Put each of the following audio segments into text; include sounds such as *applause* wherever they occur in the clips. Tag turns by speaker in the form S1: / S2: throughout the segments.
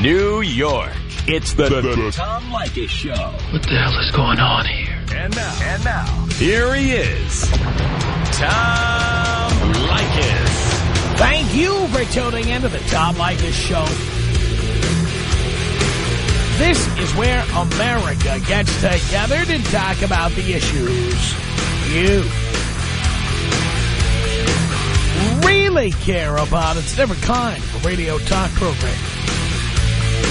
S1: New York. It's the, the, the Tom Leykis Show.
S2: What the hell is going on here?
S1: And now, and now, here he is, Tom Leykis.
S3: Thank you for tuning into the Tom Leykis Show. This is where America gets together to talk about the issues you really care about. It's a different kind of radio talk program.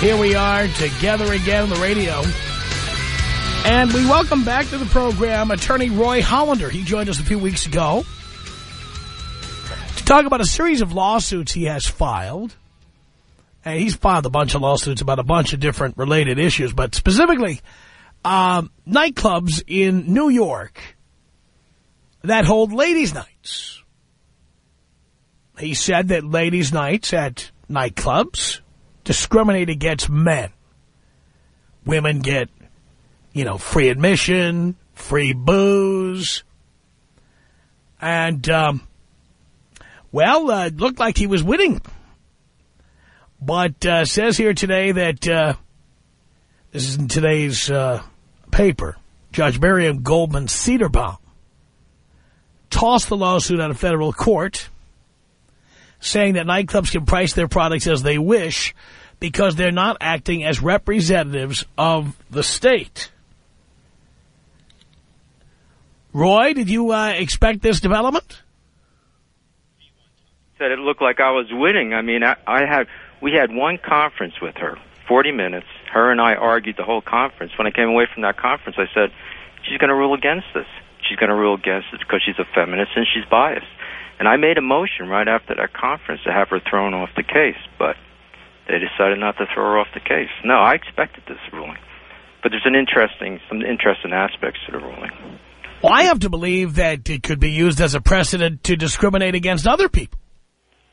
S3: Here we are together again on the radio. And we welcome back to the program attorney Roy Hollander. He joined us a few weeks ago to talk about a series of lawsuits he has filed. And he's filed a bunch of lawsuits about a bunch of different related issues, but specifically um, nightclubs in New York that hold ladies' nights. He said that ladies' nights at nightclubs discriminate against men. Women get, you know, free admission, free booze. And, um, well, uh, it looked like he was winning. But uh, says here today that, uh, this is in today's uh, paper, Judge Miriam Goldman Cedarbaum tossed the lawsuit out of federal court, saying that nightclubs can price their products as they wish because they're not acting as representatives of the state. Roy, did you uh, expect this development?
S4: Said it looked like I was winning. I mean, I, I had we had one conference with her, 40 minutes. Her and I argued the whole conference. When I came away from that conference, I said, she's going to rule against this. She's going to rule against it because she's a feminist and she's biased. And I made a motion right after that conference to have her thrown off the case, but they decided not to throw her off the case. No, I expected this ruling. But there's an interesting, some interesting aspects to the ruling.
S3: Well, I have to believe that it could be used as a precedent to discriminate against other people.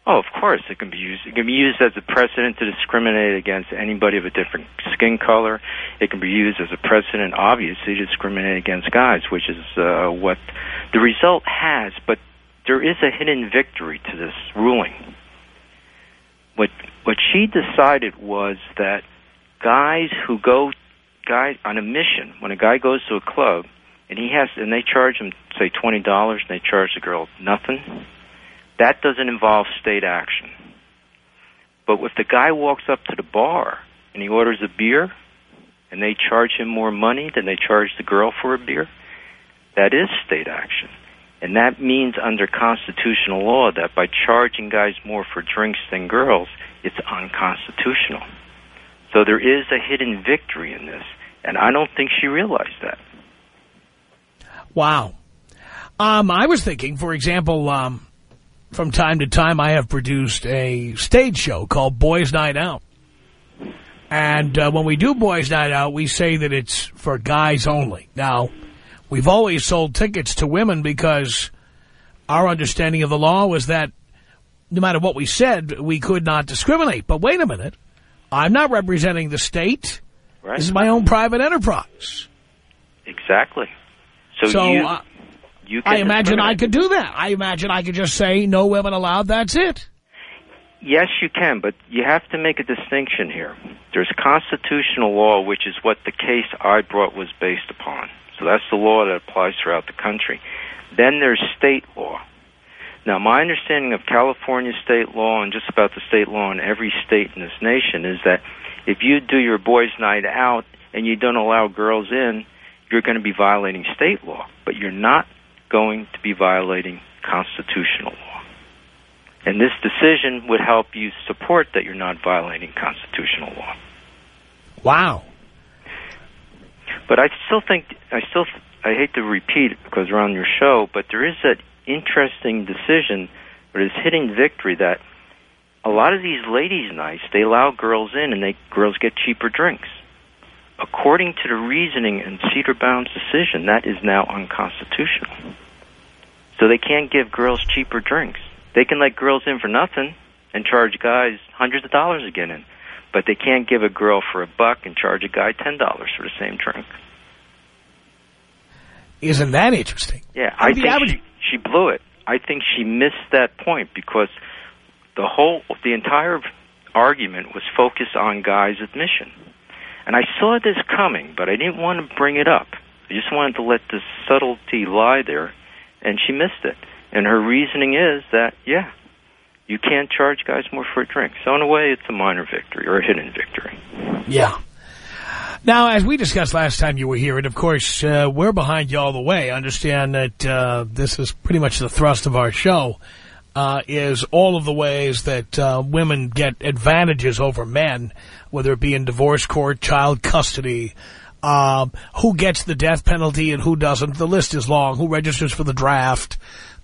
S4: Oh, of course, it can be used. It can be used as a precedent to discriminate against anybody of a different skin color. It can be used as a precedent, obviously, to discriminate against guys, which is uh, what the result has. But there is a hidden victory to this ruling. What what she decided was that guys who go guys on a mission, when a guy goes to a club and he has and they charge him say twenty dollars and they charge the girl nothing that doesn't involve state action. But if the guy walks up to the bar and he orders a beer and they charge him more money than they charge the girl for a beer, that is state action. And that means under constitutional law that by charging guys more for drinks than girls, it's unconstitutional. So there is a hidden victory in this. And I don't think she realized that.
S3: Wow. Um, I was thinking, for example, um, from time to time, I have produced a stage show called Boys Night Out. And uh, when we do Boys Night Out, we say that it's for guys only. Now, we've always sold tickets to women because our understanding of the law was that no matter what we said, we could not discriminate. But wait a minute. I'm not representing the state.
S4: Right.
S3: This is my own private enterprise.
S4: Exactly. So,
S3: So,
S4: you,
S3: uh,
S4: you can
S3: I imagine I could do that. I imagine I could just say no women allowed, that's it.
S4: Yes, you can, but you have to make a distinction here. There's constitutional law, which is what the case I brought was based upon. So that's the law that applies throughout the country. Then there's state law. Now, my understanding of California state law and just about the state law in every state in this nation is that if you do your boys' night out and you don't allow girls in, you're going to be violating state law, but you're not going to be violating constitutional law. And this decision would help you support that you're not violating constitutional law.
S3: Wow.
S4: But I still think I still I hate to repeat because we're on your show, but there is that interesting decision or this hidden victory that a lot of these ladies' nights, they allow girls in and they girls get cheaper drinks. According to the reasoning in Cedarbaum's decision, that is now unconstitutional. So they can't give girls cheaper drinks. They can let girls in for nothing and charge guys hundreds of dollars to get in, but they can't give a girl for a buck and charge a guy ten dollars for the same drink.
S3: Isn't that interesting?
S4: Yeah, I,
S3: I
S4: think she, she blew it. I think she missed that point because the whole, the entire argument was focused on Guy's admission. And I saw this coming, but I didn't want to bring it up. I just wanted to let the subtlety lie there, and she missed it. And her reasoning is that, yeah, you can't charge guys more for a drink. So in a way, it's a minor victory or a hidden victory.
S3: Yeah. Now, as we discussed last time you were here, and of course, uh, we're behind you all the way. Understand that uh, this is pretty much the thrust of our show, uh, is all of the ways that uh, women get advantages over men, whether it be in divorce court, child custody, um, who gets the death penalty and who doesn't. The list is long. Who registers for the draft.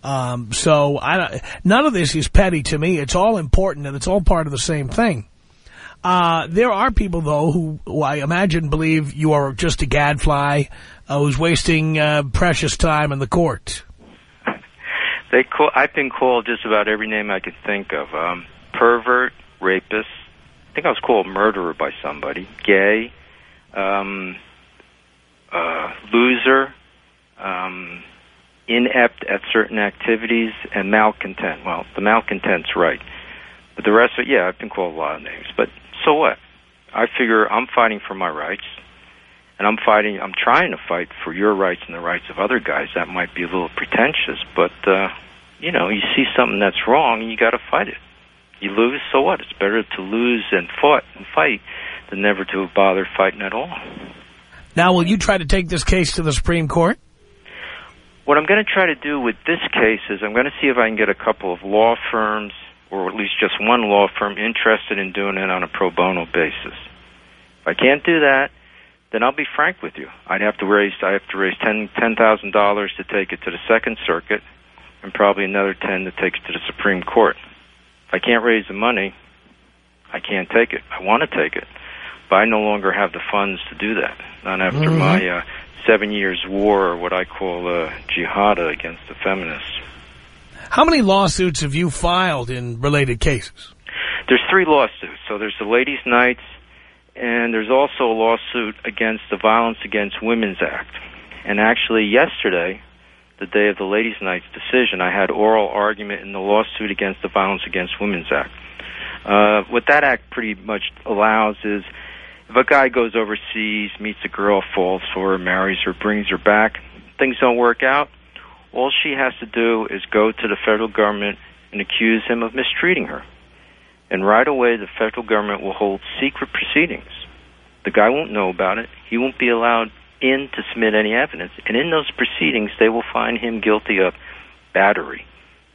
S3: Um, so I, none of this is petty to me. It's all important, and it's all part of the same thing. Uh, there are people, though, who, who, I imagine believe you are just a gadfly uh, who's wasting uh, precious time in the court.
S4: They call, I've been called just about every name I could think of. Um, pervert, rapist. I think I was called murderer by somebody. Gay. Um, uh, loser. Um, inept at certain activities. And malcontent. Well, the malcontent's right. But the rest of it, yeah, I've been called a lot of names. But so what? I figure I'm fighting for my rights, and I'm fighting. I'm trying to fight for your rights and the rights of other guys. That might be a little pretentious, but uh, you know, you see something that's wrong, and you got to fight it. You lose, so what? It's better to lose and fought and fight than never to have bothered fighting at all.
S3: Now, will you try to take this case to the Supreme Court?
S4: What I'm going to try to do with this case is I'm going to see if I can get a couple of law firms or at least just one law firm interested in doing it on a pro bono basis. If I can't do that, then I'll be frank with you. I'd have to raise I have to raise ten ten thousand dollars to take it to the Second Circuit, and probably another ten to take it to the Supreme Court. If I can't raise the money, I can't take it. I want to take it, but I no longer have the funds to do that. Not after mm-hmm. my uh, seven years war, or what I call a jihad against the feminists.
S3: How many lawsuits have you filed in related cases?
S4: There's three lawsuits. So there's the Ladies' Nights, and there's also a lawsuit against the Violence Against Women's Act. And actually, yesterday, the day of the Ladies' Nights decision, I had oral argument in the lawsuit against the Violence Against Women's Act. Uh, what that act pretty much allows is if a guy goes overseas, meets a girl, falls for her, marries her, brings her back, things don't work out, all she has to do is go to the federal government and accuse him of mistreating her. And right away, the federal government will hold secret proceedings. The guy won't know about it. He won't be allowed in to submit any evidence. And in those proceedings, they will find him guilty of battery,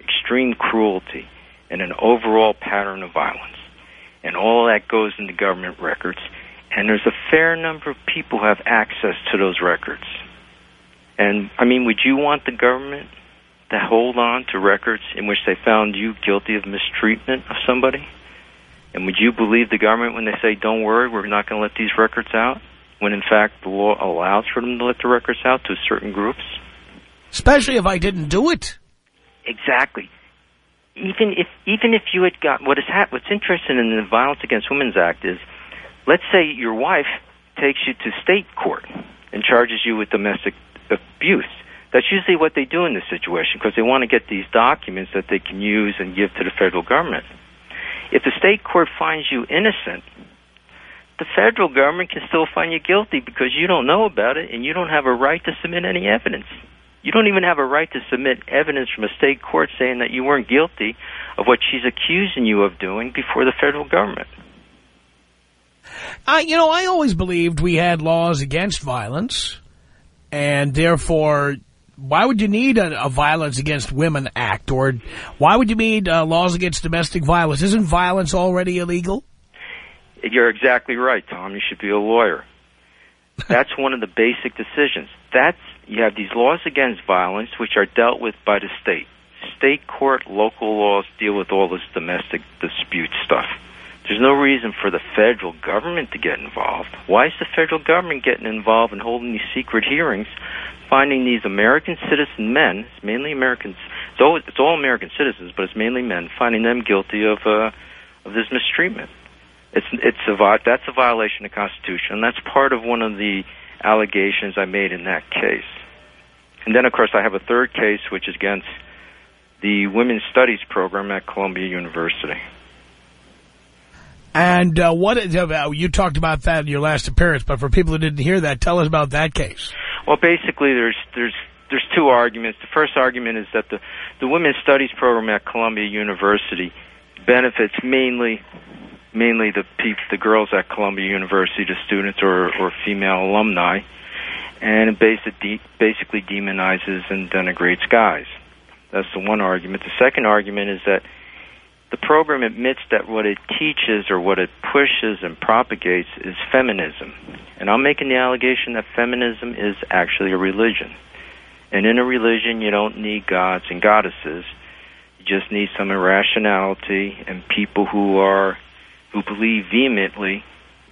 S4: extreme cruelty, and an overall pattern of violence. And all that goes into government records. And there's a fair number of people who have access to those records. And I mean, would you want the government to hold on to records in which they found you guilty of mistreatment of somebody? And would you believe the government when they say, "Don't worry, we're not going to let these records out," when in fact the law allows for them to let the records out to certain groups?
S3: Especially if I didn't do it.
S4: Exactly. Even if even if you had got what is ha- what's interesting in the Violence Against Women's Act is, let's say your wife takes you to state court and charges you with domestic abuse. That's usually what they do in this situation because they want to get these documents that they can use and give to the federal government. If the state court finds you innocent, the federal government can still find you guilty because you don't know about it and you don't have a right to submit any evidence. You don't even have a right to submit evidence from a state court saying that you weren't guilty of what she's accusing you of doing before the federal government.
S3: Uh, you know, I always believed we had laws against violence and therefore, why would you need a, a Violence Against Women Act? Or why would you need uh, laws against domestic violence? Isn't violence already illegal?
S4: You're exactly right, Tom. You should be a lawyer. That's one of the basic decisions. That's You have these laws against violence, which are dealt with by the state. state court, local laws deal with all this domestic dispute stuff. There's no reason for the federal government to get involved. Why is the federal government getting involved in holding these secret hearings, finding these American citizen men, it's mainly Americans, it's all, it's all American citizens, but it's mainly men, finding them guilty of uh, of this mistreatment? It's it's a that's a violation of the Constitution. That's part of one of the allegations I made in that case. And then, of course, I have a third case, which is against the Women's Studies program at Columbia University.
S3: And uh, what uh, you talked about that in your last appearance, but for people who didn't hear that, tell us about that case.
S4: Well, basically, there's there's there's two arguments. The first argument is that the the Women's Studies program at Columbia University benefits mainly mainly the the girls at Columbia University, the students or or female alumni, and it basically basically demonizes and denigrates guys. That's the one argument. The second argument is that the program admits that what it teaches or what it pushes and propagates is feminism. And I'm making the allegation that feminism is actually a religion. And in a religion, you don't need gods and goddesses. You just need some irrationality and people who are who believe vehemently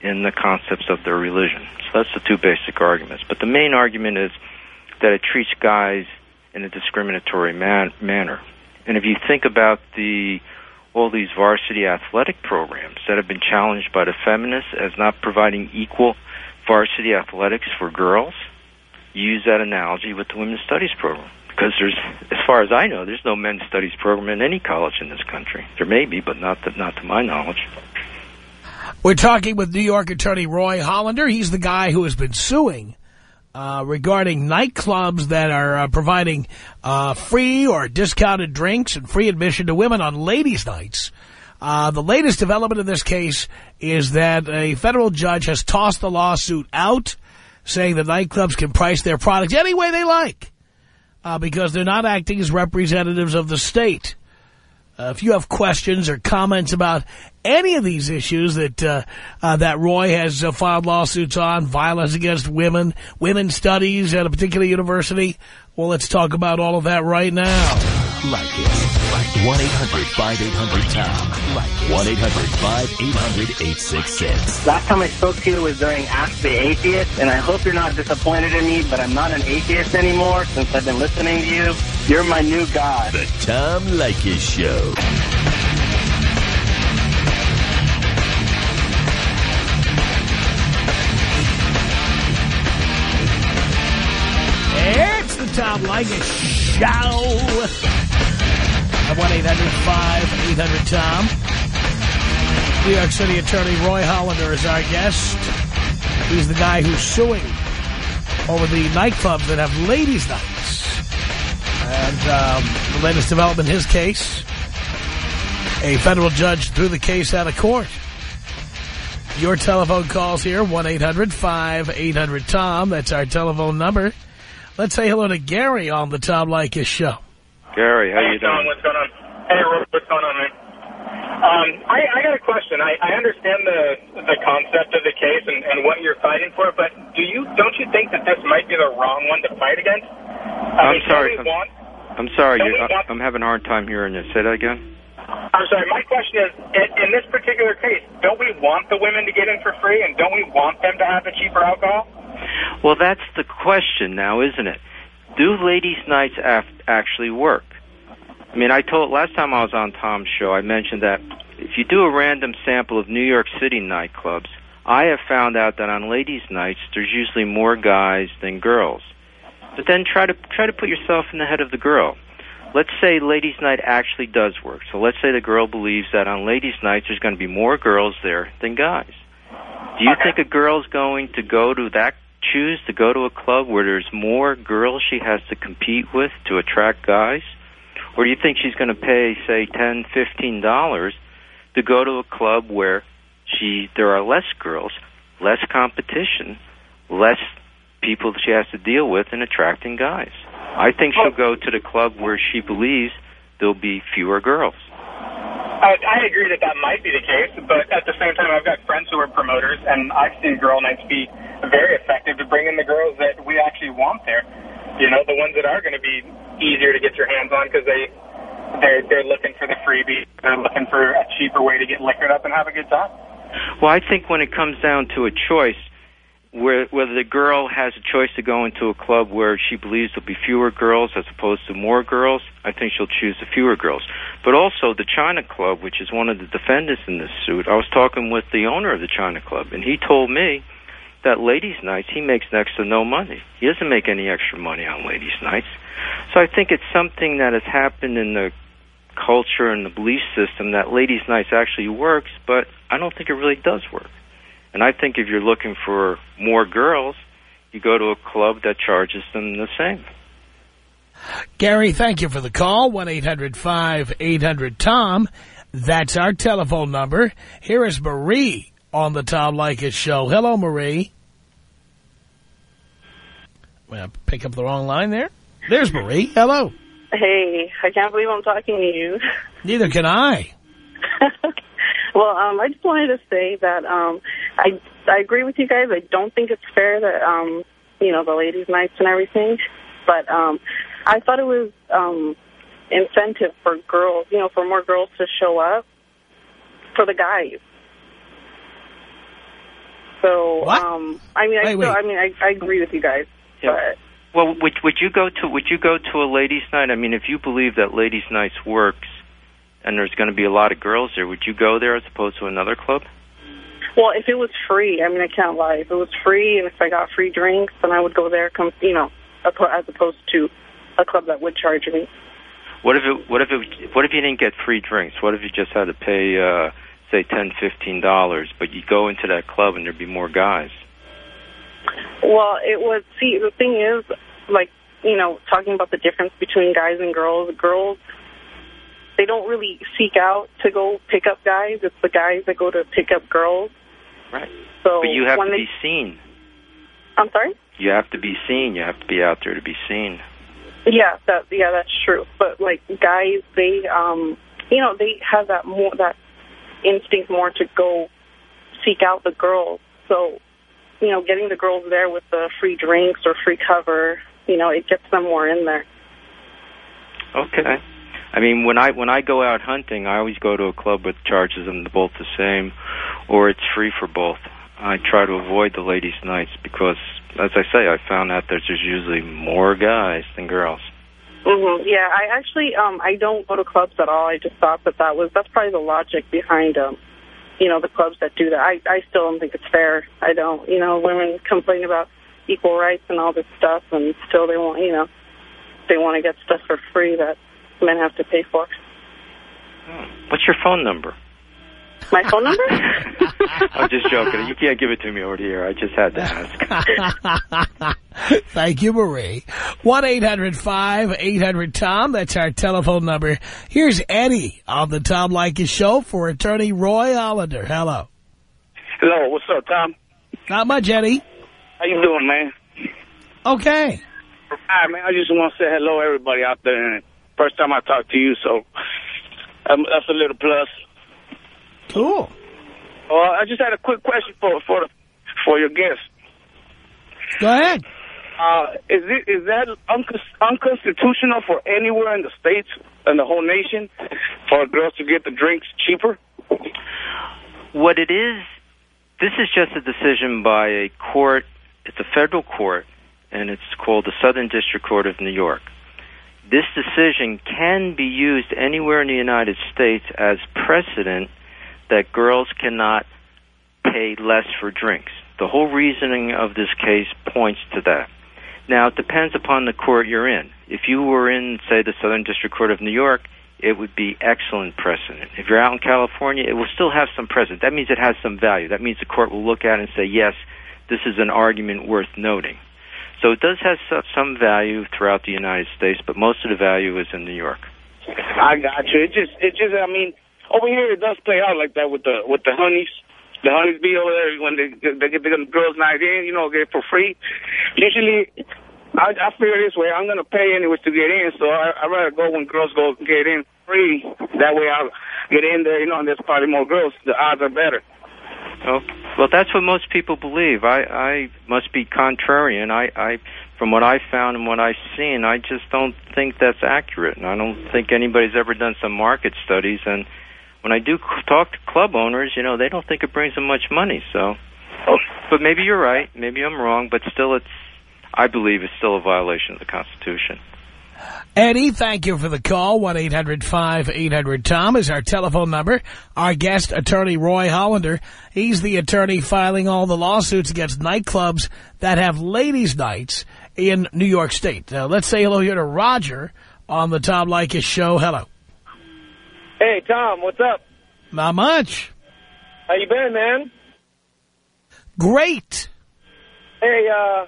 S4: in the concepts of their religion. So that's the two basic arguments. But the main argument is that it treats guys in a discriminatory man- manner. And if you think about the all these varsity athletic programs that have been challenged by the feminists as not providing equal varsity athletics for girls. Use that analogy with the women's studies program because there's, as far as I know, there's no men's studies program in any college in this country. There may be, but not to, not to my knowledge.
S3: We're talking with New York attorney Roy Hollander. He's the guy who has been suing uh, regarding nightclubs that are uh, providing uh, free or discounted drinks and free admission to women on ladies' nights. Uh, the latest development in this case is that a federal judge has tossed the lawsuit out, saying that nightclubs can price their products any way they like uh, because they're not acting as representatives of the state. Uh, if you have questions or comments about any of these issues that uh, uh, that Roy has uh, filed lawsuits on, violence against women, women's studies at a particular university, well, let's talk about all of that right now.
S1: Like it. 1-800-5800-TOM. Like 1-800-5800-866.
S5: Last time I spoke to you was during Ask the Atheist, and I hope you're not disappointed in me, but I'm not an atheist anymore since I've been listening to you. You're my new god.
S1: The Tom Leykis Show.
S3: Tom Leykis Show. At 1-800-5800-TOM. New York City attorney Roy Hollander is our guest. He's the guy who's suing over the nightclubs that have ladies' nights. And um, the latest development in his case, a federal judge threw the case out of court. Your telephone calls here, 1-800-5800-TOM. That's our telephone number. Let's say hello to Gary on the Tom Leykis show.
S4: Gary, how
S6: Hey,
S4: you
S6: Tom,
S4: doing?
S6: what's going on? Hey, Ro- what's going on, man? Um, I, I got a question. I, I understand the the concept of the case and, and what you're fighting for, but do you don't you think that this might be the wrong one to fight against? I
S4: I'm
S6: mean,
S4: sorry.
S6: Don't we want,
S4: I'm sorry,
S6: Don't
S4: you, I'm having a hard time hearing you. Say that again.
S6: I'm sorry. My question is, in, in this particular case, don't we want the women to get in for free, and don't we want them to have the cheaper alcohol?
S4: Well, that's the question now, isn't it? Do ladies' nights af- actually work? I mean, I told last time I was on Tom's show, I mentioned that if you do a random sample of New York City nightclubs, I have found out that on ladies' nights there's usually more guys than girls. But then try to try to put yourself in the head of the girl. Let's say ladies' night actually does work. So let's say the girl believes that on ladies' nights there's going to be more girls there than guys. Do you
S6: Okay.
S4: think a girl's going to go to that choose to go to a club where there's more girls she has to compete with to attract guys? Or do you think she's going to pay, say, ten, fifteen dollars to go to a club where she there are less girls, less competition, less people that she has to deal with in attracting guys? I think she'll go to the club where she believes there'll be fewer girls.
S6: I, I agree that that might be the case, but at the same time, I've got friends who are promoters, and I've seen girl nights be very effective to bring in the girls that we actually want there. You know, the ones that are going to be easier to get your hands on because they they're they're looking for the freebie. They're looking for a cheaper way to get liquored up and have a good time.
S4: Well, I think when it comes down to a choice, where, whether the girl has a choice to go into a club where she believes there'll be fewer girls as opposed to more girls, I think she'll choose the fewer girls. But also the China Club, which is one of the defendants in this suit, I was talking with the owner of the China Club, and he told me that ladies' nights he makes next to no money. He doesn't make any extra money on ladies' nights. So I think it's something that has happened in the culture and the belief system that ladies' nights actually works, but I don't think it really does work. And I think if you're looking for more girls, you go to a club that charges them the same.
S3: Gary, thank you for the call. 1-800-5800-TOM. That's our telephone number. Here is Marie on the Tom Leykis show. Hello, Marie. Well, pick up the wrong line there. There's Marie. Hello.
S7: Hey, I can't believe I'm talking to you.
S3: Neither can I. *laughs*
S7: well, um, I just wanted to say that um, I I agree with you guys. I don't think it's fair that um, you know the ladies' nights and everything, but um, I thought it was um, incentive for girls, you know, for more girls to show up for the guys. So,
S3: What?
S7: um, I mean, I
S3: Wait,
S7: still,
S3: wait.
S7: I mean, I, I agree with you guys,
S4: Yeah.
S7: but
S4: Well, would would you go to would you go to a ladies' night? I mean, if you believe that ladies' nights works, and there's going to be a lot of girls there, would you go there as opposed to another club?
S7: Well, if it was free, I mean, I can't lie. If it was free and if I got free drinks, then I would go there, come, you know, as opposed to a club that would charge me.
S4: What if it what if it what if you didn't get free drinks? What if you just had to pay uh say ten fifteen dollars, but you go into that club and there'd be more guys?
S7: Well, it was, see, the thing is, like, you know, talking about the difference between guys and girls, girls, they don't really seek out to go pick up guys. It's the guys that go to pick up girls.
S4: Right.
S7: So
S4: But you have to
S7: they,
S4: be seen.
S7: I'm sorry?
S4: You have to be seen. You have to be out there to be seen.
S7: Yeah, that yeah, that's true. But like guys, they um, you know, they have that more that instinct more to go seek out the girls. So, you know, getting the girls there with the free drinks or free cover, you know, it gets them more in there.
S4: Okay. I mean, when I when I go out hunting, I always go to a club that charges them both the same, or it's free for both. I try to avoid the ladies' nights because, as I say, I found out that there's usually more guys than girls.
S7: hmm Yeah, I actually um I don't go to clubs at all. I just thought that that was that's probably the logic behind um you know the clubs that do that. I I still don't think it's fair. I don't. You know, women complain about equal rights and all this stuff, and still they want you know they want to get stuff for free that men have to pay for.
S4: What's your phone number?
S7: My phone number? *laughs*
S4: I'm just joking. You can't give it to me over here. I just had to ask. *laughs*
S3: Thank you, Marie. 1-800-5800-TOM. That's our telephone number. Here's Eddie on the Tom Leykis show for attorney Roy Hollander. Hello.
S8: Hello, what's up, Tom?
S3: Not much, Eddie.
S8: How you doing, man?
S3: Okay.
S8: Hi, man. I just want to say hello, everybody out there. And first time I talked to you, so um, that's a little plus.
S3: Cool.
S8: Uh, I just had a quick question for for for your guest.
S3: Go ahead.
S8: Uh, is it is that unconstitutional for anywhere in the states and the whole nation for girls to get the drinks cheaper?
S4: What it is, this is just a decision by a court. It's a federal court, and it's called the Southern District Court of New York. This decision can be used anywhere in the United States as precedent that girls cannot pay less for drinks. The whole reasoning of this case points to that. Now, it depends upon the court you're in. If you were in, say, the Southern District Court of New York, it would be excellent precedent. If you're out in California, it will still have some precedent. That means it has some value. That means the court will look at it and say, yes, this is an argument worth noting. So it does have so- some value throughout the United States, but most of the value is in New York.
S8: I got you. It just, it just, I mean, over here it does play out like that with the with the honeys. The honeys be over there when they they get the girls' night in, you know, get it for free. Usually, I, I figure this way: I'm gonna pay anyways to get in, so I I rather go when girls go get in free. That way I'll get in there, you know, and there's probably more girls. The odds are better.
S4: Oh, well, that's what most people believe. I, I must be contrarian. I, I, from what I found and what I've seen, I just don't think that's accurate. And I don't think anybody's ever done some market studies. And when I do talk to club owners, you know, they don't think it brings them much money. So, but maybe you're right. Maybe I'm wrong. But still, it's I believe it's still a violation of the Constitution.
S3: Eddie, thank you for the call. 1-800-5800-TOM is our telephone number. Our guest, attorney Roy Hollander, he's the attorney filing all the lawsuits against nightclubs that have ladies' nights in New York State. Now, let's say hello here to Roger on the Tom Leykis show. Hello.
S9: Hey, Tom, what's up?
S3: Not much.
S9: How you been, man?
S3: Great.
S9: Hey, uh,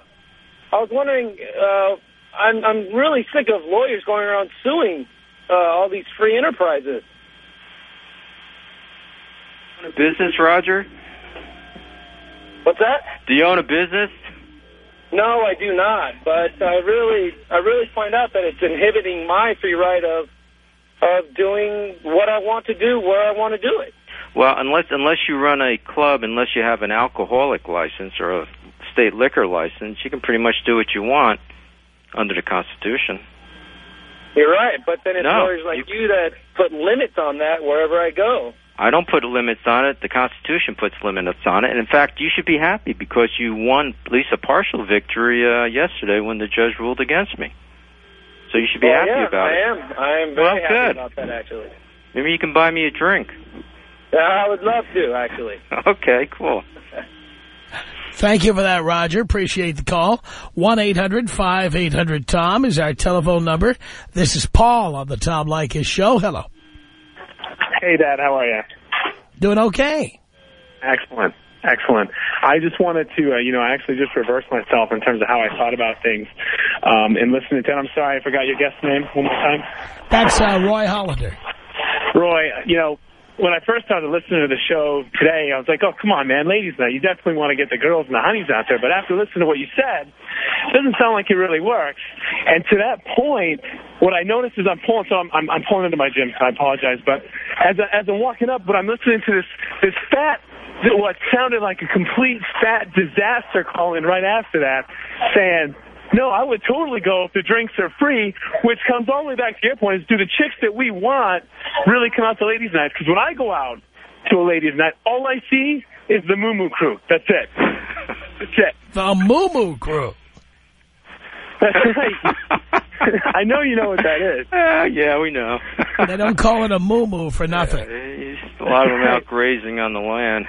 S9: I was wondering, uh, I'm, I'm really sick of lawyers going around suing uh, all these free enterprises.
S4: Own a business, Roger?
S9: What's that?
S4: Do you own a business?
S9: No, I do not. But I really, I really find out that it's inhibiting my free right of, of doing what I want to do, where I want to do it.
S4: Well, unless unless you run a club, unless you have an alcoholic license or a state liquor license, you can pretty much do what you want under the Constitution.
S9: You're right, but then it's
S4: No,
S9: lawyers like you that put limits on that wherever I go.
S4: I don't put limits on it. The Constitution puts limits on it. And in fact, you should be happy because you won at least a partial victory uh, yesterday when the judge ruled against me. So you should be
S9: Well,
S4: happy
S9: yeah,
S4: about
S9: I
S4: it.
S9: I am. I am very
S4: Well,
S9: happy
S4: good.
S9: about that, actually.
S4: Maybe you can buy me a drink.
S9: Yeah, I would love to, actually. *laughs*
S4: Okay, cool. *laughs*
S3: Thank you for that, Roger. Appreciate the call. 1-800-5800-TOM is our telephone number. This is Paul on the Tom Leykis show. Hello.
S10: Hey, Dad, how are you?
S3: Doing okay.
S10: Excellent. Excellent. I just wanted to, uh, you know, I actually just reverse myself in terms of how I thought about things. Um, and listening to, I'm sorry, I forgot your guest name one more time.
S3: That's uh, Roy Hollander.
S10: Roy, you know, when I first started listening to the show today, I was like, oh, come on, man, ladies night. You definitely want to get the girls and the honeys out there. But after listening to what you said, it doesn't sound like it really works. And to that point, what I noticed is I'm pulling, so I'm, I'm, I'm pulling into my gym, so I apologize. But as, I, as I'm walking up, but I'm listening to this, this fat, what sounded like a complete fat disaster calling right after that, saying, no, I would totally go if the drinks are free, which comes all the way back to your point, is do the chicks that we want really come out to ladies' nights? Because when I go out to a ladies' night, all I see is the Moo Moo crew. That's it. That's it.
S3: The Moo Moo Crew.
S10: That's right. *laughs* I know you know what that is. *laughs*
S4: Uh, yeah, we know.
S3: They don't call it a Moo Moo for nothing.
S4: a lot of them out grazing on the land.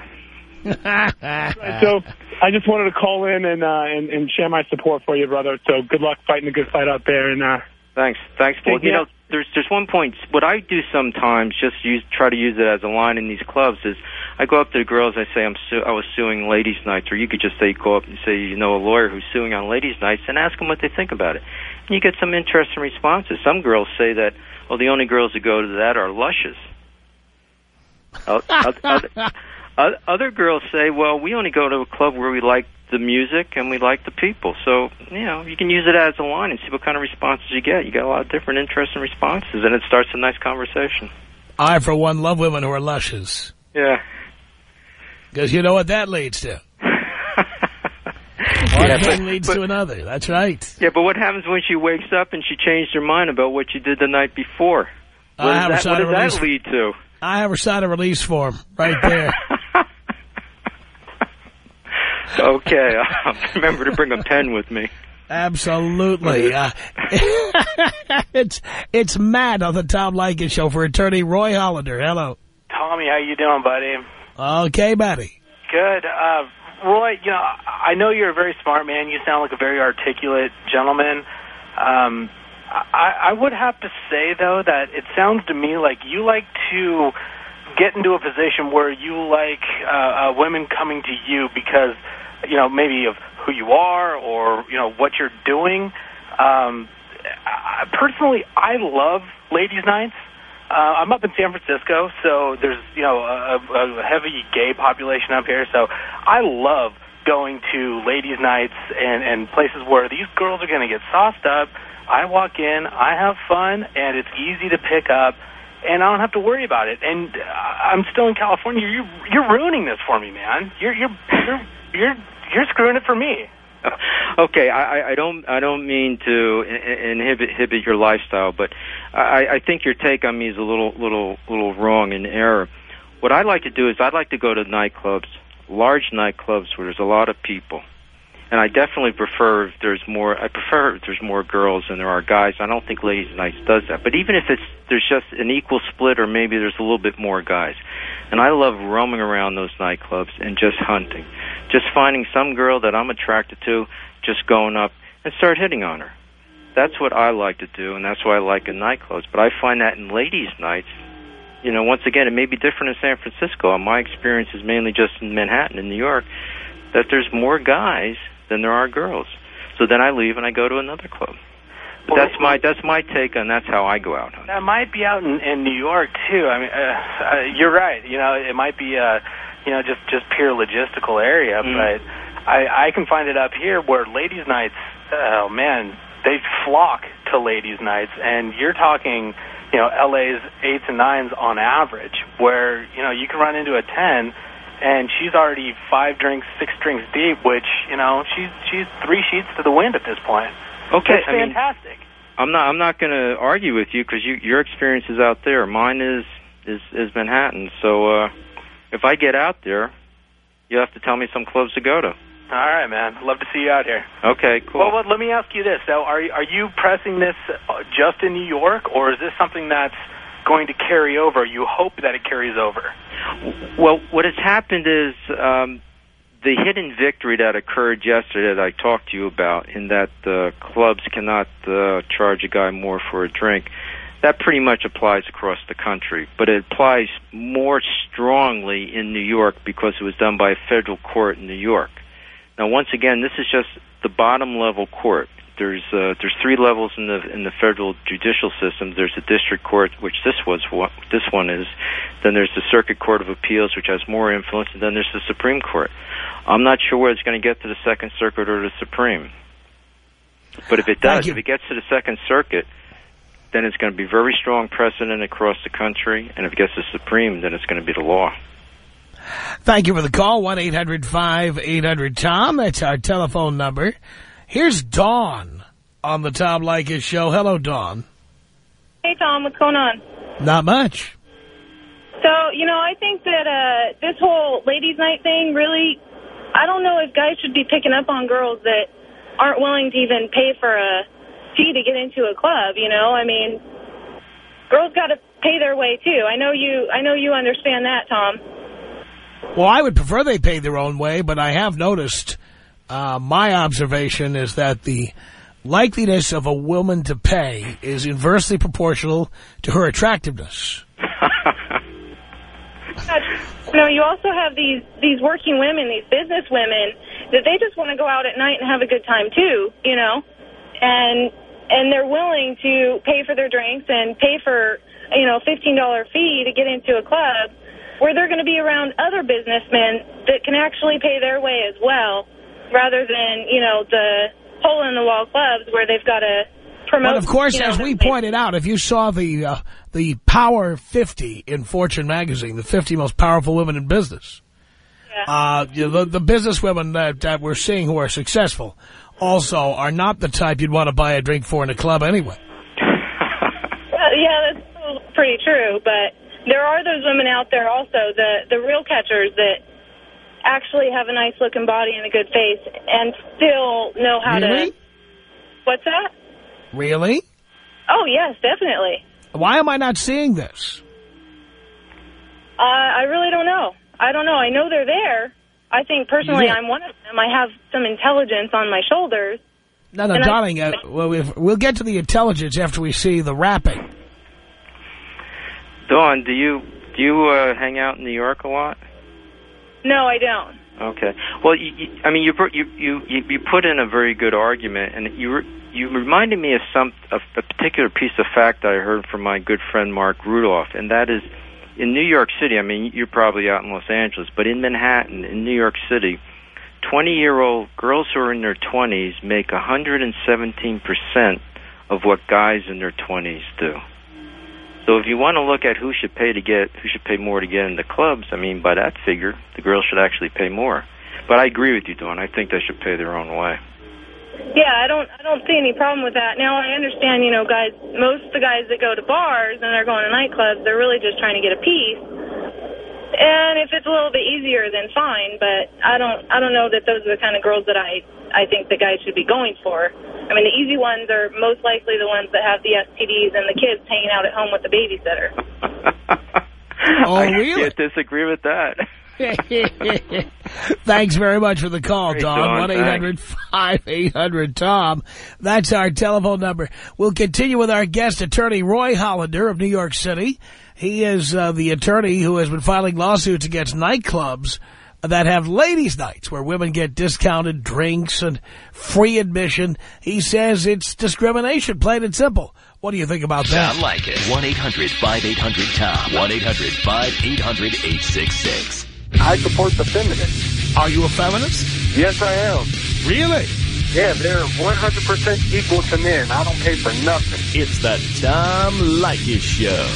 S10: Right, *laughs* so I just wanted to call in and, uh, and and share my support for you, brother. So good luck fighting a good fight out there. And uh,
S4: Thanks, thanks, Paul. You know, there's there's one point. What I do sometimes, just use try to use it as a line in these clubs, is I go up to the girls. I say I'm su- I was suing ladies' nights, or you could just say go up and say you know a lawyer who's suing on ladies' nights, and ask them what they think about it. And you get some interesting responses. Some girls say that well, the only girls who go to that are lushes. O- oth- other, oth- other girls say, well, we only go to a club where we like the music and we like the people. So, you know, you can use it as a line and see what kind of responses you get. You get a lot of different interesting responses, and it starts a nice conversation.
S3: I, for one, love women who are lushes.
S4: Yeah.
S3: Because you know what that leads to. *laughs* One
S4: Yeah,
S3: thing
S4: but-
S3: leads
S4: but-
S3: to another. That's right.
S4: Yeah, but what happens when she wakes up and she changed her mind about what she did the night before? What,
S3: I
S4: does
S3: have a
S4: that, what does
S3: release.
S4: that lead to?
S3: I have her sign a release form right there. *laughs*
S4: okay, *laughs* I'll remember to bring a pen with me.
S3: Absolutely. *laughs* Uh, *laughs* it's it's Matt on the Tom Leykis show for attorney Roy Hollander. Hello.
S11: Tommy, how you doing, buddy?
S3: Okay, buddy.
S11: Good. Uh, Roy, you know, I know you're a very smart man. You sound like a very articulate gentleman. Um, I, I would have to say, though, that it sounds to me like you like to get into a position where you like uh, uh, women coming to you because, you know, maybe of who you are or, you know, what you're doing. Um, I, personally, I love ladies' nights. Uh, I'm up in San Francisco, so there's you know a, a heavy gay population up here. So I love going to ladies' nights and and places where these girls are going to get sauced up. I walk in, I have fun, and it's easy to pick up, and I don't have to worry about it. And uh, I'm still in California. You're you're ruining this for me, man. You're you're you're you're you're screwing it for me. *laughs*
S4: okay, I, I don't I don't mean to inhibit, inhibit your lifestyle, but I, I think your take on me is a little little little wrong and error. What I like to do is I'd like to go to nightclubs, large nightclubs where there's a lot of people, and I definitely prefer if there's more. I prefer if there's more girls than there are guys. I don't think ladies' nights does that, but even if it's there's just an equal split, or maybe there's a little bit more guys, and I love roaming around those nightclubs and just hunting just finding some girl that I'm attracted to, just going up and start hitting on her. That's what I like to do, and that's why I like in nightclubs. But I find that in ladies' nights, you know, once again, it may be different in San Francisco. My experience is mainly just in Manhattan, in New York, that there's more guys than there are girls. So then I leave and I go to another club. But well, that's my that's my take on that's how I go out.
S11: That might be out in, in New York too. I mean, uh, uh, you're right. You know, it might be. Uh, you know, just just pure logistical area. Mm. But I I can find it up here where ladies' nights. Oh man, they flock to ladies' nights, and you're talking, you know, LA's eights and nines on average, where you know you can run into a ten. And she's already five drinks, six drinks deep, which you know she's she's three sheets to the wind at this point.
S4: Okay,
S11: it's fantastic.
S4: I mean, I'm not I'm not going to argue with you because you, your experience is out there. Mine is is is Manhattan. So uh, if I get out there, you have to tell me some clubs to go to.
S11: All right, man. Love to see you out here.
S4: Okay, cool.
S11: Well, well let me ask you this. So, are are you pressing this uh, just in New York, or is this something that's going to carry over? You hope that it carries over.
S4: Well, what has happened is um, the hidden victory that occurred yesterday that I talked to you about, in that the clubs cannot uh, charge a guy more for a drink that pretty much applies across the country, but it applies more strongly in New York because it was done by a federal court in New York. Now, once again, this is just the bottom level court. There's uh, there's three levels in the in the federal judicial system. There's the district court, which this was what this one is. Then there's the circuit court of appeals, which has more influence, and then there's the Supreme Court. I'm not sure whether it's going to get to the Second Circuit or the Supreme. But if it does, if it gets to the Second Circuit, then it's going to be very strong precedent across the country. And if it gets to the Supreme, then it's going to be the law.
S3: Thank you for the call. 1-800-5800-TOM. That's our telephone number. Here's Dawn on the Tom Leykis show. Hello, Dawn.
S12: Hey, Tom. What's going on?
S3: Not much.
S12: So, you know, I think that uh, this whole ladies' night thing really, I don't know if guys should be picking up on girls that aren't willing to even pay for a fee to get into a club, you know? I mean, girls got to pay their way, too. I know you I know you understand that, Tom.
S3: Well, I would prefer they pay their own way, but I have noticed, uh, my observation is that the likeliness of a woman to pay is inversely proportional to her attractiveness. *laughs*
S12: you know, you also have these, these working women, these business women, that they just want to go out at night and have a good time, too, you know? And and they're willing to pay for their drinks and pay for, you know, $15 fee to get into a club where they're going to be around other businessmen that can actually pay their way as well, rather than, you know, the hole-in-the-wall clubs where they've got to promote.
S3: But of course,
S12: you know,
S3: as we pointed out, if you saw the uh, the Power 50 in Fortune magazine, the 50 most powerful women in business,
S12: yeah.
S3: uh, you know, the, the business women that, that we're seeing who are successful also are not the type you'd want to buy a drink for in a club anyway.
S12: well, yeah, that's pretty true, but there are those women out there also, the, the real catchers that actually have a nice-looking body and a good face and still know how
S3: really?
S12: to... What's that?
S3: Really?
S12: Oh, yes, definitely.
S3: Why am I not seeing this?
S12: Uh, I really don't know. I don't know. I know they're there, I think personally
S3: Yeah.
S12: I'm one of them. I have some intelligence on my shoulders.
S3: No, no,
S12: And I-
S3: darling, uh, well, we've- we'll get to the intelligence after we see the rapping.
S4: Dawn, do you do you uh, hang out in New York a lot?
S12: No, I don't.
S4: Okay. Well, you, you, I mean, you, you you you put in a very good argument, and you re- you reminded me of some of a particular piece of fact that I heard from my good friend Marc Rudov, and that is in New York City. I mean, you're probably out in Los Angeles, but in Manhattan, in New York City, 20-year-old girls who are in their 20s make 117 percent of what guys in their 20s do. So if you want to look at who should pay to get, who should pay more to get into clubs, I mean, by that figure, the girls should actually pay more. But I agree with you, Dawn. I think they should pay their own way.
S12: Yeah, I don't I don't see any problem with that. Now I understand, you know, guys most of the guys that go to bars and they're going to nightclubs, they're really just trying to get a piece. And if it's a little bit easier then fine, but I don't I don't know that those are the kind of girls that I I think the guys should be going for. I mean, the easy ones are most likely the ones that have the STDs and the kids hanging out at home with the babysitter. *laughs*
S3: Oh,
S4: I
S3: really?
S4: can't disagree with that. *laughs*
S3: Thanks very much for the call, Tom.
S4: Dawn.
S3: 1-800-5800-TOM. That's our telephone number. We'll continue with our guest attorney, Roy Hollander of New York City. He is uh, the attorney who has been filing lawsuits against nightclubs that have ladies' nights where women get discounted drinks and free admission. He says it's discrimination, plain and simple. What do you think about that?
S1: Sound like it. 1-800-5800-TOM. 1-800-5800-866.
S13: I support the feminists.
S3: Are you a feminist?
S13: Yes, I am.
S3: Really?
S13: Yeah, they're 100% equal to men. I don't pay for nothing.
S1: It's the Tom Leykis Show.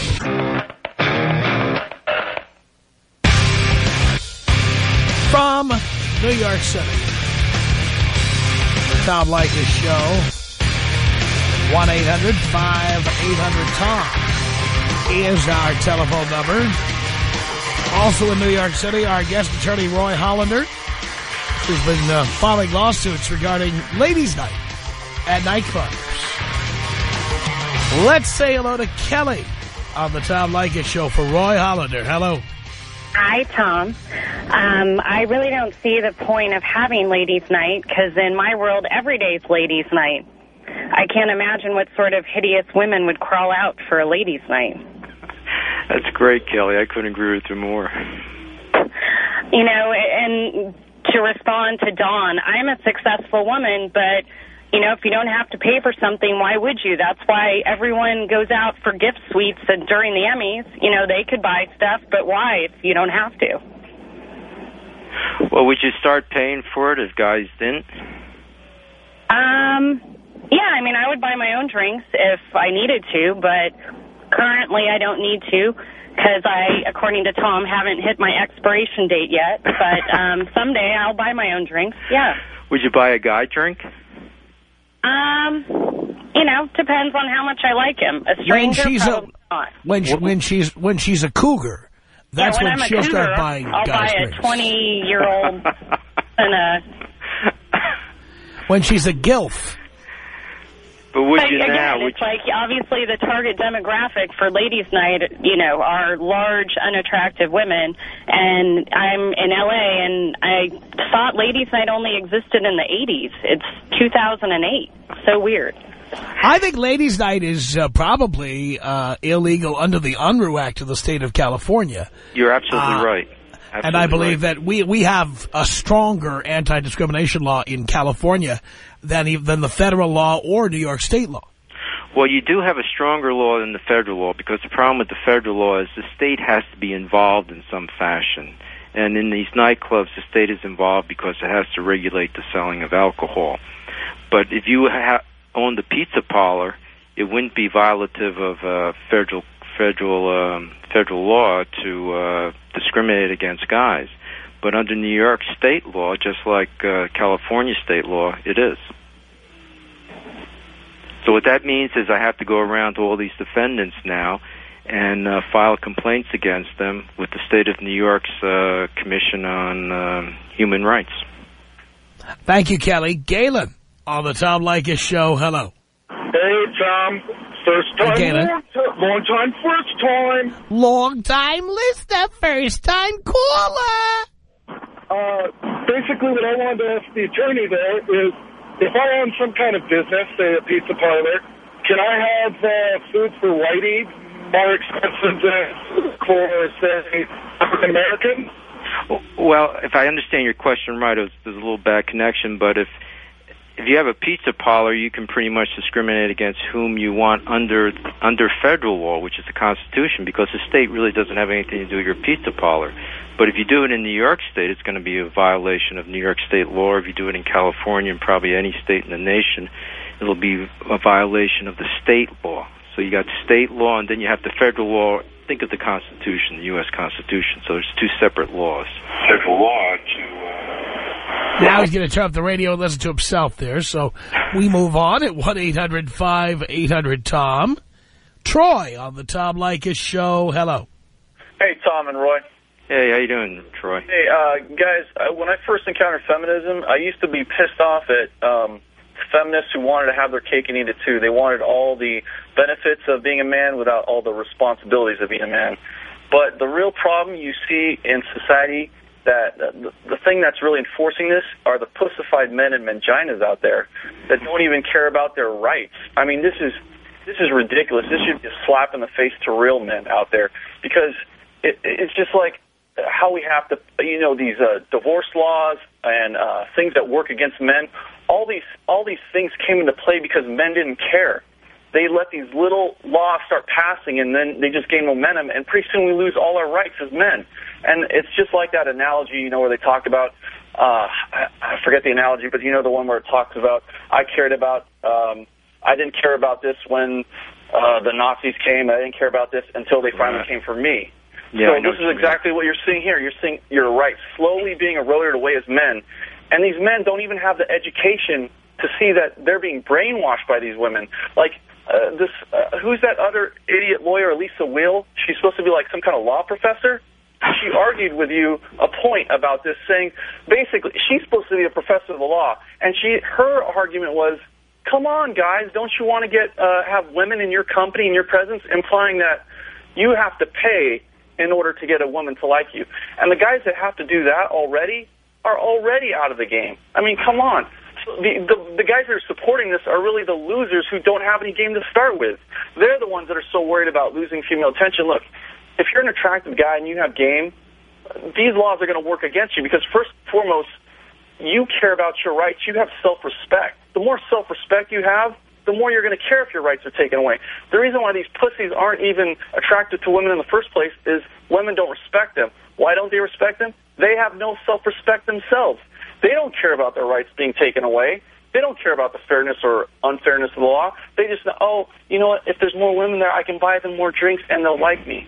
S3: From New York City. The Tom Leykis Show. 1-800-5800-TOM is our telephone number. Also in New York City, our guest attorney, Roy Hollander, who's been uh, filing lawsuits regarding ladies' night at nightclubs. Let's say hello to Kelly on the Tom Leykis Show for Roy Hollander. Hello.
S14: Hi, Tom. Um, I really don't see the point of having ladies' night because in my world, every day's ladies' night. I can't imagine what sort of hideous women would crawl out for a ladies' night.
S4: That's great, Kelly. I couldn't agree with you more.
S14: You know, and to respond to Dawn, I'm a successful woman, but, you know, if you don't have to pay for something, why would you? That's why everyone goes out for gift suites and during the Emmys. You know, they could buy stuff, but why if you don't have to?
S4: Well, would you start paying for it if guys didn't?
S14: Um, yeah, I mean, I would buy my own drinks if I needed to, but currently I don't need to because I, according to Tom, haven't hit my expiration date yet. But um, someday I'll buy my own drinks. Yeah.
S4: Would you buy a guy drink?
S14: Um, you know, depends on how much I like him. A
S3: When
S14: stranger,
S3: she's a
S14: not.
S3: when she, when she's when she's a cougar, that's
S14: yeah, when,
S3: when, she'll
S14: cougar,
S3: start buying
S14: I'll
S3: guys
S14: buy a 20-year-old and a
S3: When she's a gilf.
S4: But would
S14: But
S4: you
S14: again,
S4: now? Would
S14: it's like obviously the target demographic for ladies' night, you know, are large, unattractive women. And I'm in LA, and I thought ladies' night only existed in the 80s. It's 2008. So weird.
S3: I think ladies' night is uh, probably uh, illegal under the Unruh Act of the state of California.
S4: You're absolutely
S3: Uh,
S4: right.
S3: and I
S4: Absolutely
S3: believe that we, we have a stronger anti-discrimination law in California than, than the federal law or New York state law.
S4: Well, you do have a stronger law than the federal law because the problem with the federal law is the state has to be involved in some fashion. And in these nightclubs, the state is involved because it has to regulate the selling of alcohol. But if you ha- owned a pizza parlor, it wouldn't be violative of uh, federal federal um, federal law to uh, discriminate against guys. But under New York state law, just like uh, California state law, it is. So what that means is I have to go around to all these defendants now and uh, file complaints against them with the state of New York's uh, Commission on um Human Rights.
S3: Thank you, Kelly. Galen on the Tom Leykis show. Hello.
S15: Hey, Tom. First time,
S3: Okay, then.
S15: long, time, long time, first time.
S3: Long time listener, first time caller.
S15: Uh, basically, what I wanted to ask the attorney there is, if I own some kind of business, say a pizza parlor, can I have uh, food for whitey more expensive than for, say, African American?
S4: Well, if I understand your question right, was, there's a little bad connection, but if if you have a pizza parlor, you can pretty much discriminate against whom you want under under federal law, which is the Constitution, because the state really doesn't have anything to do with your pizza parlor. But if you do it in New York State, it's going to be a violation of New York State law. If you do it in California and probably any state in the nation, it'll be a violation of the state law. So you got state law, and then you have the federal law. Think of the Constitution, the U.S. Constitution. So there's two separate laws. Federal law to. Uh...
S3: Now he's going to turn up the radio and listen to himself there. So we move on at 1-800-5800-TOM. Troy on the Tom Leykis show. Hello.
S16: Hey, Tom and Roy.
S4: Hey, how you doing, Troy?
S16: Hey, uh, guys, uh, when I first encountered feminism, I used to be pissed off at um, feminists who wanted to have their cake and eat it too. They wanted all the benefits of being a man without all the responsibilities of being a man. But the real problem you see in society that uh, the, the thing that's really enforcing this are the pussified men and manginas out there that don't even care about their rights. I mean, this is this is ridiculous. This should be a slap in the face to real men out there because it, it's just like how we have to, you know, these uh, divorce laws and uh, things that work against men. All these all these things came into play because men didn't care. They let these little laws start passing, and then they just gain momentum, and pretty soon we lose all our rights as men. And it's just like that analogy, you know, where they talk about. Uh, I, I forget the analogy, but you know the one where it talks about I cared about. Um, I didn't care about this when uh, the Nazis came. I didn't care about this until they finally
S4: Right.
S16: came for me.
S4: Yeah,
S16: so this is
S4: mean.
S16: exactly what you're seeing here. You're seeing your rights slowly being eroded away as men, and these men don't even have the education to see that they're being brainwashed by these women. Like uh, this, uh, who's that other idiot lawyer, Lisa Will? She's supposed to be like some kind of law professor. She *laughs* argued with you a point about this, saying basically she's supposed to be a professor of the law, and she her argument was come on, guys, don't you want to get uh, have women in your company in your presence, implying that you have to pay in order to get a woman to like you. And the guys that have to do that already are already out of the game. I mean, come on. The, the the guys that are supporting this are really the losers who don't have any game to start with. They're the ones that are so worried about losing female attention. Look, if you're an attractive guy and you have game, these laws are going to work against you because first and foremost, you care about your rights. You have self-respect. The more self-respect you have, the more you're going to care if your rights are taken away. The reason why these pussies aren't even attracted to women in the first place is women don't respect them. Why don't they respect them? They have no self-respect themselves. They don't care about their rights being taken away. They don't care about the fairness or unfairness of the law. They just know, oh, you know what? If there's more women there, I can buy them more drinks and they'll like me.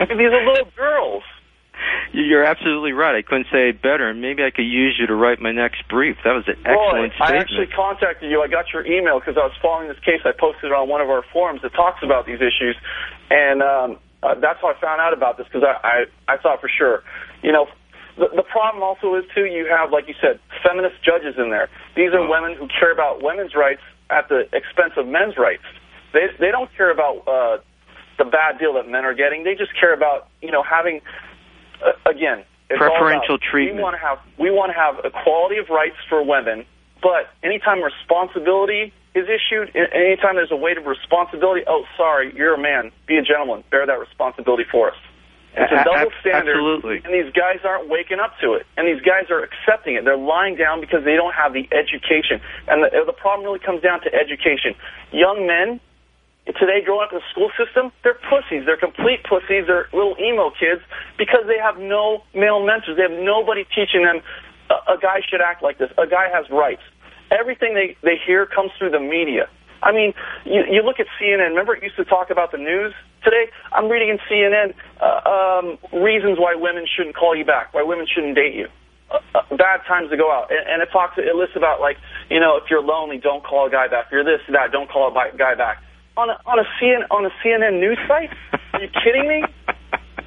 S16: These are little girls.
S4: You're absolutely right. I couldn't say it better. and Maybe I could use you to write my next brief. That was an excellent
S16: Roy, I actually contacted you. I got your email because I was following this case. I posted it on one of our forums that talks about these issues, and um, uh, that's how I found out about this because I, I I thought for sure, you know. The, the problem also is too you have like you said feminist judges in there. These are women who care about women's rights at the expense of men's rights. They they don't care about uh, the bad deal that men are getting. They just care about you know having uh, again
S4: Preferential treatment.
S16: We want to have we want to have equality of rights for women, but anytime responsibility is issued, anytime there's a weight of responsibility, oh sorry, you're a man, be a gentleman, bear that responsibility for us. It's a
S4: A-
S16: double standard,
S4: absolutely.
S16: and these guys aren't waking up to it, and these guys are accepting it. They're lying down because they don't have the education, and the, the problem really comes down to education. Young men today growing up in the school system, they're pussies. They're complete pussies. They're little emo kids because they have no male mentors. They have nobody teaching them a, a guy should act like this. A guy has rights. Everything they, they hear comes through the media. I mean, you, you look at CNN. Remember, it used to talk about the news. Today, I'm reading in CNN uh, um, reasons why women shouldn't call you back, why women shouldn't date you. Uh, uh, bad times to go out, and, and it talks. It lists about like, you know, if you're lonely, don't call a guy back. If you're this, that, don't call a guy back. On a on a CNN on a CNN news site? Are you kidding me? *laughs*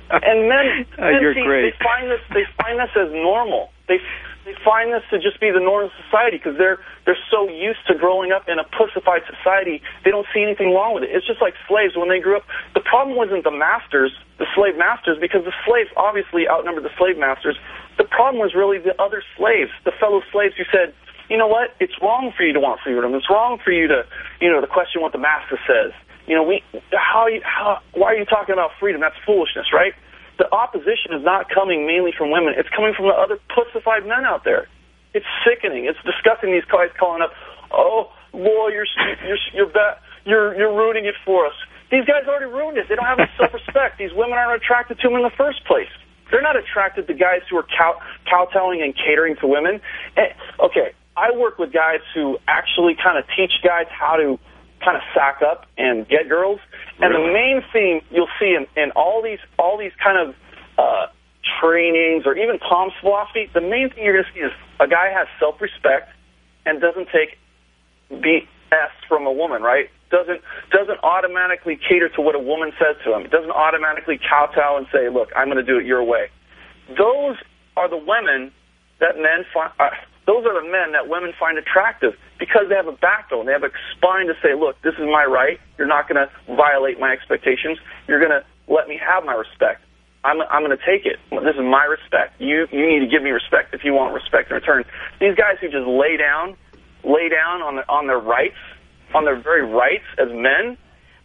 S16: And men,
S4: Uh, you're great.
S16: they find this they find this as normal. They they find this to just be the norm of society because they're they're so used to growing up in a pussified society. They don't see anything wrong with it. It's just like slaves when they grew up. The problem wasn't the masters, the slave masters, because the slaves obviously outnumbered the slave masters. The problem was really the other slaves, the fellow slaves who said, you know what? It's wrong for you to want freedom. It's wrong for you to, you know, to question what the master says. You know, we how you how why are you talking about freedom? That's foolishness, right? The opposition is not coming mainly from women. It's coming from the other pussified men out there. It's sickening. It's disgusting. These guys calling up, oh, boy, you're you're you're you're you're ruining it for us. These guys already ruined it. They don't have any self-respect. These women aren't attracted to them in the first place. They're not attracted to guys who are cow kowtowing and catering to women. Eh, okay, I work with guys who actually kind of teach guys how to kind of sack up and get girls. And the main theme you'll see in, in all these all these kind of uh, trainings or even Tom's philosophy, the main thing you're going to see is a guy has self-respect and doesn't take BS from a woman, right? Doesn't doesn't automatically cater to what a woman says to him. It doesn't automatically kowtow and say, "Look, I'm going to do it your way." Those are the women that men find. Uh, those are the men that women find attractive because they have a backbone. They have a spine to say, "Look, this is my right. You're not going to violate my expectations. You're going to let me have my respect. I'm I'm going to take it. This is my respect. You you need to give me respect if you want respect in return." These guys who just lay down, lay down on the, on their rights, on their very rights as men.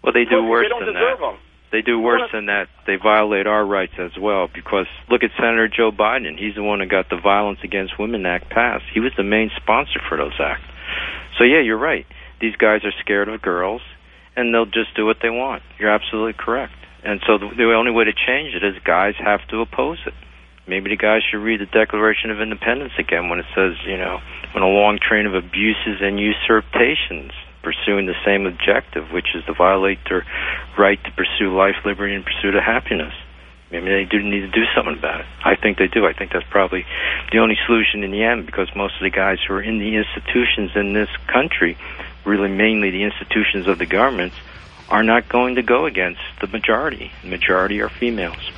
S4: Well, they do
S16: look,
S4: worse
S16: they don't
S4: than
S16: deserve
S4: that.
S16: them.
S4: They do worse than that. They violate our rights as well because look at Senator Joe Biden. He's the one who got the Violence Against Women Act passed. He was the main sponsor for those acts. So yeah, you're right. These guys are scared of girls and they'll just do what they want. You're absolutely correct. And so the, the only way to change it is guys have to oppose it. Maybe the guys should read the Declaration of Independence again when it says, you know, when a long train of abuses and usurpations pursuing the same objective, which is to violate their right to pursue life, liberty, and pursuit of happiness. I mean, they do need to do something about it. I think they do. I think that's probably the only solution in the end because most of the guys who are in the institutions in this country, really mainly the institutions of the governments, are not going to go against the majority. The majority are females.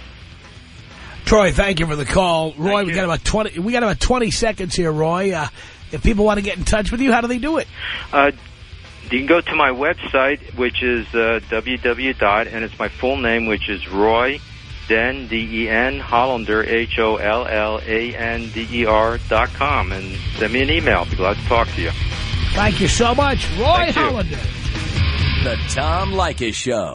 S3: Troy, thank you for the call. Roy, we got about 20 we got about 20 seconds here, Roy. Uh, if people want to get in touch with you, how do they do it?
S4: Uh, you can go to my website, which is uh, www. dot, and it's my full name, which is Roy Den, D-E-N, Hollander, H-O-L-L-A-N-D-E-R dot com, and send me an email. I'll be glad to talk to you.
S3: Thank you so much, Roy
S4: Thank you.
S3: Hollander.
S1: The Tom Leykis Show.